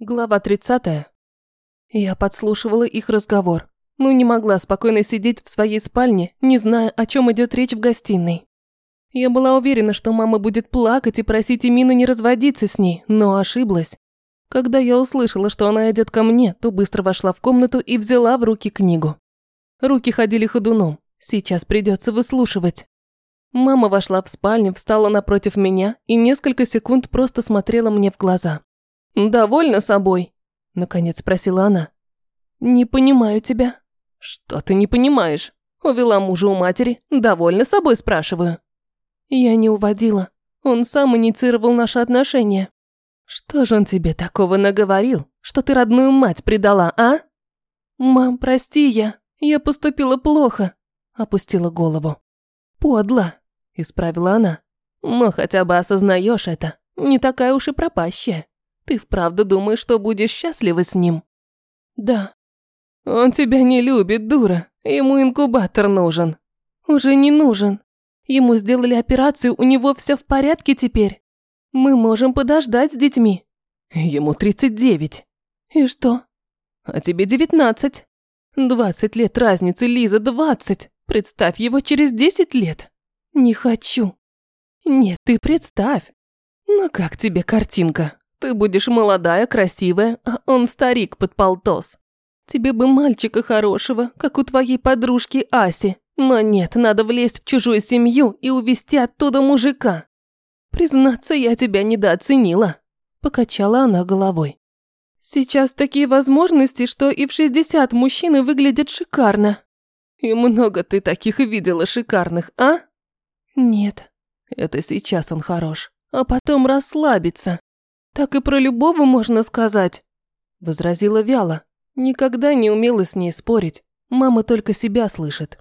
Глава 30. Я подслушивала их разговор, но не могла спокойно сидеть в своей спальне, не зная, о чем идет речь в гостиной. Я была уверена, что мама будет плакать и просить Эмина не разводиться с ней, но ошиблась. Когда я услышала, что она идет ко мне, то быстро вошла в комнату и взяла в руки книгу. Руки ходили ходуном, сейчас придется выслушивать. Мама вошла в спальню, встала напротив меня и несколько секунд просто смотрела мне в глаза. «Довольна собой?» – наконец спросила она. «Не понимаю тебя». «Что ты не понимаешь? Увела мужа у матери, довольна собой, спрашиваю». «Я не уводила. Он сам инициировал наши отношения». «Что же он тебе такого наговорил, что ты родную мать предала, а?» «Мам, прости я. Я поступила плохо», – опустила голову. «Подло», – исправила она. «Но хотя бы осознаешь это. Не такая уж и пропащая». Ты вправду думаешь, что будешь счастлива с ним? Да. Он тебя не любит, дура. Ему инкубатор нужен. Уже не нужен. Ему сделали операцию, у него все в порядке теперь. Мы можем подождать с детьми. Ему 39. И что? А тебе 19. 20 лет разницы, Лиза, 20. Представь его через 10 лет. Не хочу. Нет, ты представь. Ну как тебе картинка? Ты будешь молодая, красивая, а он старик под полтос. Тебе бы мальчика хорошего, как у твоей подружки Аси. Но нет, надо влезть в чужую семью и увести оттуда мужика. Признаться, я тебя недооценила. Покачала она головой. Сейчас такие возможности, что и в 60 мужчины выглядят шикарно. И много ты таких видела шикарных, а? Нет. Это сейчас он хорош. А потом расслабится. «Так и про любого можно сказать», – возразила вяло. Никогда не умела с ней спорить. Мама только себя слышит.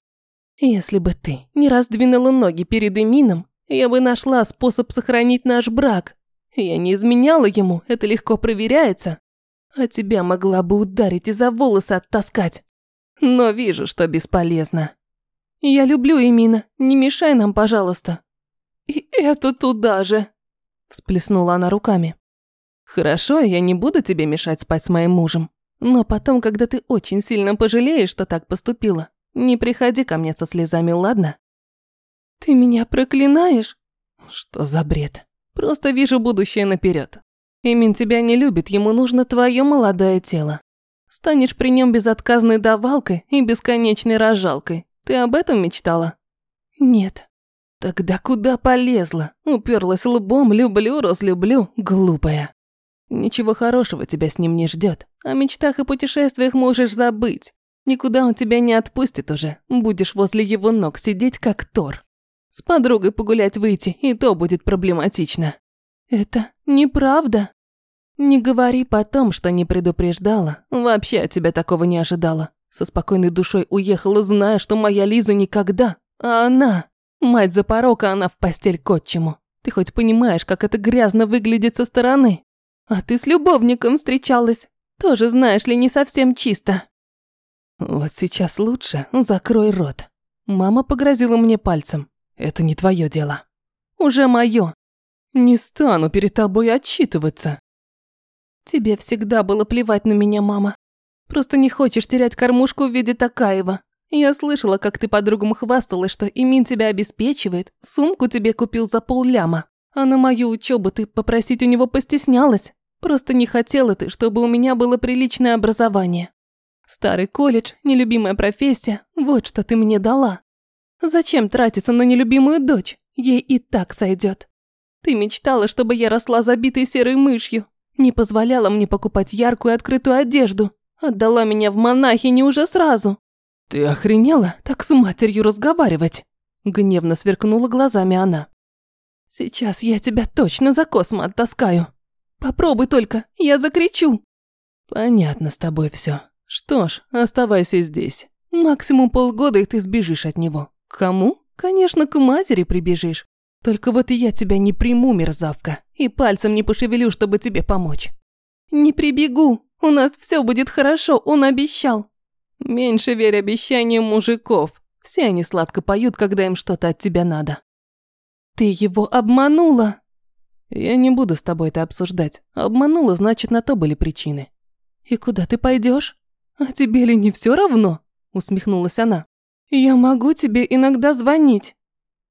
«Если бы ты не раздвинула ноги перед Эмином, я бы нашла способ сохранить наш брак. Я не изменяла ему, это легко проверяется. А тебя могла бы ударить и за волосы оттаскать. Но вижу, что бесполезно. Я люблю Эмина, не мешай нам, пожалуйста». «И это туда же», – всплеснула она руками. Хорошо, я не буду тебе мешать спать с моим мужем. Но потом, когда ты очень сильно пожалеешь, что так поступила, не приходи ко мне со слезами, ладно? Ты меня проклинаешь? Что за бред? Просто вижу будущее наперед. Имин тебя не любит, ему нужно твое молодое тело. Станешь при нем безотказной давалкой и бесконечной рожалкой. Ты об этом мечтала? Нет. Тогда куда полезла? Уперлась лбом, люблю, разлюблю, глупая. Ничего хорошего тебя с ним не ждет. О мечтах и путешествиях можешь забыть. Никуда он тебя не отпустит уже. Будешь возле его ног сидеть, как Тор. С подругой погулять выйти, и то будет проблематично. Это неправда. Не говори потом, что не предупреждала. Вообще от тебя такого не ожидала. Со спокойной душой уехала, зная, что моя Лиза никогда. А она... Мать за порог, а она в постель к отчиму. Ты хоть понимаешь, как это грязно выглядит со стороны? А ты с любовником встречалась. Тоже, знаешь ли, не совсем чисто. Вот сейчас лучше закрой рот. Мама погрозила мне пальцем. Это не твое дело. Уже мое. Не стану перед тобой отчитываться. Тебе всегда было плевать на меня, мама. Просто не хочешь терять кормушку в виде Такаева. Я слышала, как ты подругам хвасталась, что Имин тебя обеспечивает, сумку тебе купил за полляма. А на мою учебу ты попросить у него постеснялась. Просто не хотела ты, чтобы у меня было приличное образование. Старый колледж, нелюбимая профессия – вот что ты мне дала. Зачем тратиться на нелюбимую дочь? Ей и так сойдет. Ты мечтала, чтобы я росла забитой серой мышью. Не позволяла мне покупать яркую открытую одежду. Отдала меня в монахини уже сразу. Ты охренела так с матерью разговаривать? Гневно сверкнула глазами она. Сейчас я тебя точно за космо оттаскаю. Попробуй только, я закричу. Понятно с тобой все. Что ж, оставайся здесь. Максимум полгода, и ты сбежишь от него. К кому? Конечно, к матери прибежишь. Только вот и я тебя не приму, мерзавка, и пальцем не пошевелю, чтобы тебе помочь. Не прибегу, у нас все будет хорошо, он обещал. Меньше верь обещаниям мужиков. Все они сладко поют, когда им что-то от тебя надо. Ты его обманула. Я не буду с тобой это обсуждать. Обманула, значит, на то были причины. И куда ты пойдешь? А тебе ли не все равно? Усмехнулась она. Я могу тебе иногда звонить.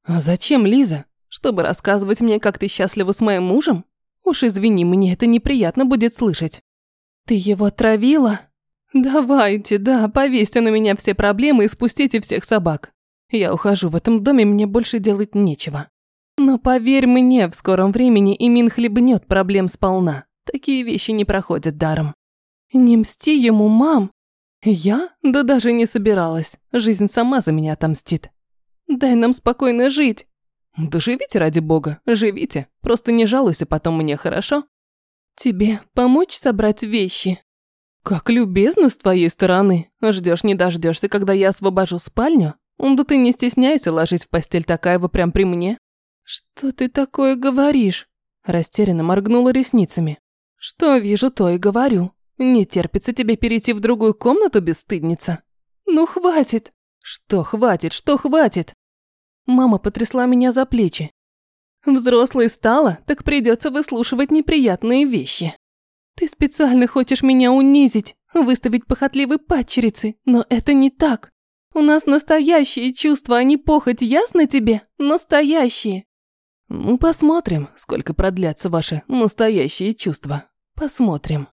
А зачем, Лиза? Чтобы рассказывать мне, как ты счастлива с моим мужем? Уж извини, мне это неприятно будет слышать. Ты его травила? Давайте, да, повесьте на меня все проблемы и спустите всех собак. Я ухожу, в этом доме мне больше делать нечего. Но поверь мне, в скором времени Имин хлебнет проблем сполна. Такие вещи не проходят даром. Не мсти ему, мам. Я? Да даже не собиралась. Жизнь сама за меня отомстит. Дай нам спокойно жить. Да живите ради бога, живите. Просто не жалуйся потом мне, хорошо? Тебе помочь собрать вещи? Как любезно с твоей стороны. Ждешь не дождешься, когда я освобожу спальню? Да ты не стесняйся ложить в постель такая вы прям при мне. «Что ты такое говоришь?» Растерянно моргнула ресницами. «Что вижу, то и говорю. Не терпится тебе перейти в другую комнату, бесстыдница?» «Ну хватит!» «Что хватит, что хватит?» Мама потрясла меня за плечи. «Взрослой стала, так придется выслушивать неприятные вещи. Ты специально хочешь меня унизить, выставить похотливой падчерицей, но это не так. У нас настоящие чувства, а не похоть, ясно тебе? Настоящие. Ну, посмотрим, сколько продлятся ваши настоящие чувства. Посмотрим.